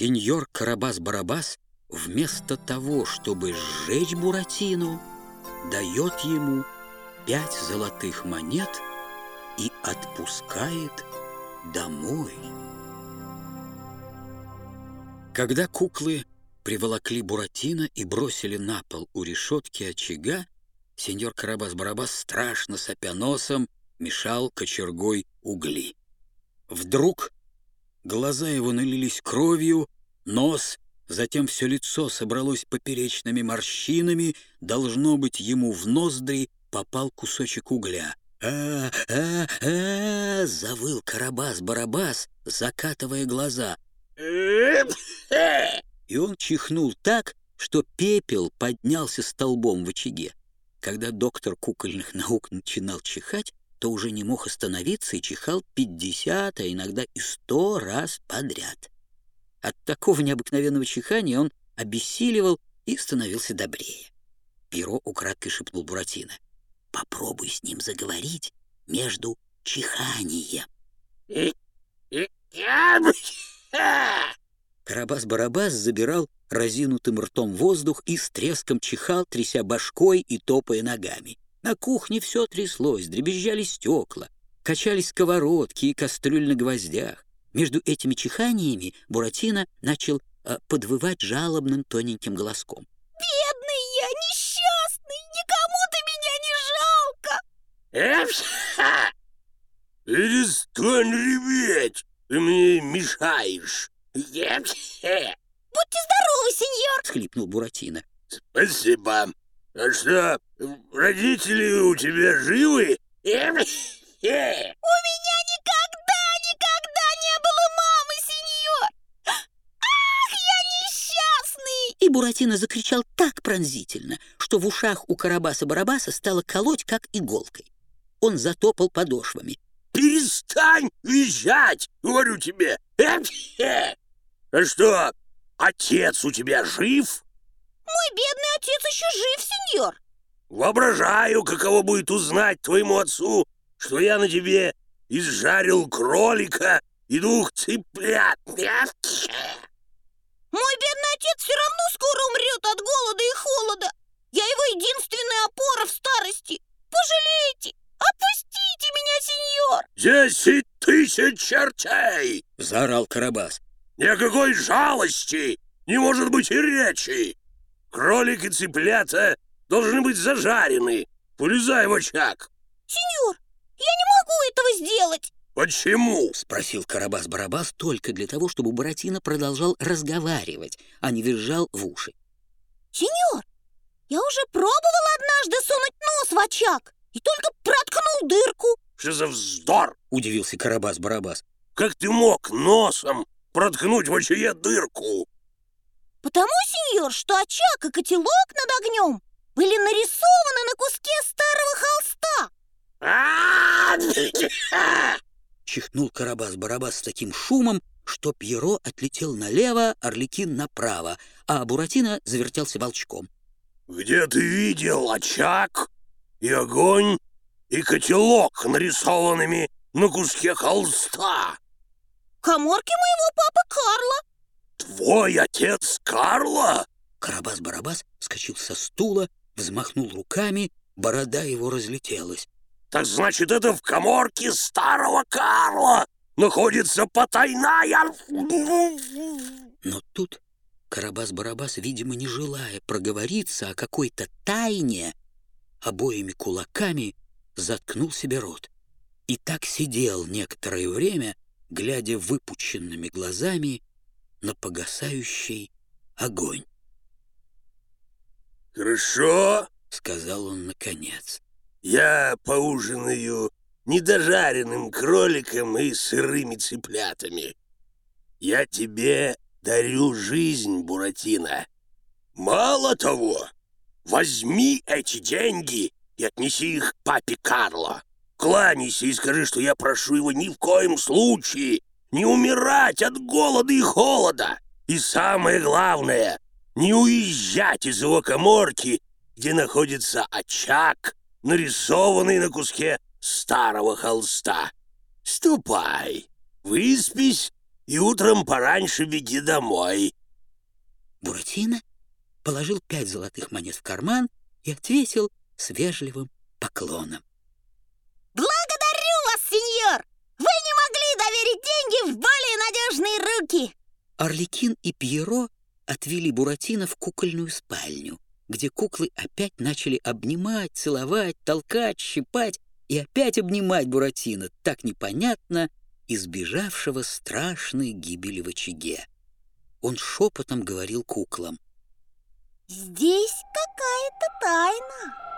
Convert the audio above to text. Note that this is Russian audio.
Сеньор Карабас-Барабас вместо того, чтобы сжечь Буратино, дает ему пять золотых монет и отпускает домой. Когда куклы приволокли Буратино и бросили на пол у решетки очага, сеньор Карабас-Барабас, страшно сопя носом, мешал кочергой угли. Вдруг глаза его налились кровью, нос, затем все лицо собралось поперечными морщинами, должно быть, ему в ноздри попал кусочек угля. «А-а-а!» — завыл Карабас-Барабас, закатывая глаза. И он чихнул так, что пепел поднялся столбом в очаге. Когда доктор кукольных наук начинал чихать, то уже не мог остановиться и чихал 50, а иногда и 100 раз подряд. От такого необыкновенного чихания он обессиливал и становился добрее. Перо украдкой шепнул Буратино. «Попробуй с ним заговорить между чиханием». Карабас-Барабас забирал разинутым ртом воздух и с треском чихал, тряся башкой и топая ногами. На кухне все тряслось, дребезжали стекла, качались сковородки и кастрюль на гвоздях. Между этими чиханиями Буратино начал э, подвывать жалобным тоненьким голоском. «Бедный я, несчастный, никому ты меня не жалко!» «Перестань реветь, ты мне мешаешь!» Будьте здоровы, сеньор! — схлипнул Буратино. Спасибо. А что, родители у тебя живы? У меня никогда, никогда не было мамы, сеньор! Ах, я несчастный! И Буратино закричал так пронзительно, что в ушах у Карабаса-Барабаса стало колоть, как иголкой. Он затопал подошвами. «Перестань визжать, говорю тебе! А что, отец у тебя жив? Мой бедный отец еще жив, сеньор. Воображаю, каково будет узнать твоему отцу, что я на тебе изжарил кролика и двух цыплят. Мой бедный отец все равно скоро умрет от голода и холода. Я его единственная опора в старости. Пожалейте, отпустите меня, сеньор. Десять тысяч чертей! Заорал Карабас. Никакой жалости не может быть и речи. Кролик и цыплята должны быть зажарены. Полезай в очаг. Сеньор, я не могу этого сделать. «Почему?» — спросил Карабас-Барабас только для того, чтобы Буратино продолжал разговаривать, а не визжал в уши. «Сеньор, я уже пробовал однажды сунуть нос в очаг и только проткнул дырку». «Что за вздор?» — удивился Карабас-Барабас. «Как ты мог носом проткнуть в очаге дырку? Потому, сеньор, что очаг и котелок над огнем были нарисованы на куске старого холста. Чихнул Карабас-Барабас с таким шумом, что Пьеро отлетел налево, Орликин направо, а Буратино завертелся волчком. «Где ты видел очаг и огонь и котелок, нарисованными на куске холста?» коморке моего папы Карла. Твой отец Карла? Карабас-Барабас вскочил со стула, взмахнул руками, борода его разлетелась. Так значит, это в коморке старого Карла находится потайная... Но тут Карабас-Барабас, видимо, не желая проговориться о какой-то тайне, обоими кулаками заткнул себе рот. И так сидел некоторое время, глядя выпученными глазами на погасающий огонь. «Хорошо», — сказал он наконец. «Я поужинаю недожаренным кроликом и сырыми цыплятами. Я тебе дарю жизнь, Буратино. Мало того, возьми эти деньги и отнеси их папе Карло. Кланяйся и скажи, что я прошу его ни в коем случае не умирать от голода и холода. И самое главное, не уезжать из его коморки, где находится очаг, нарисованный на куске старого холста. Ступай, выспись и утром пораньше беги домой. Буратино положил пять золотых монет в карман и ответил с вежливым поклоном. Благодарю вас, сеньор! Вы не могли доверить деньги в более надежные руки! Орликин и Пьеро отвели Буратино в кукольную спальню, где куклы опять начали обнимать, целовать, толкать, щипать и опять обнимать Буратино, так непонятно, избежавшего страшной гибели в очаге. Он шепотом говорил куклам. «Здесь какая-то тайна!»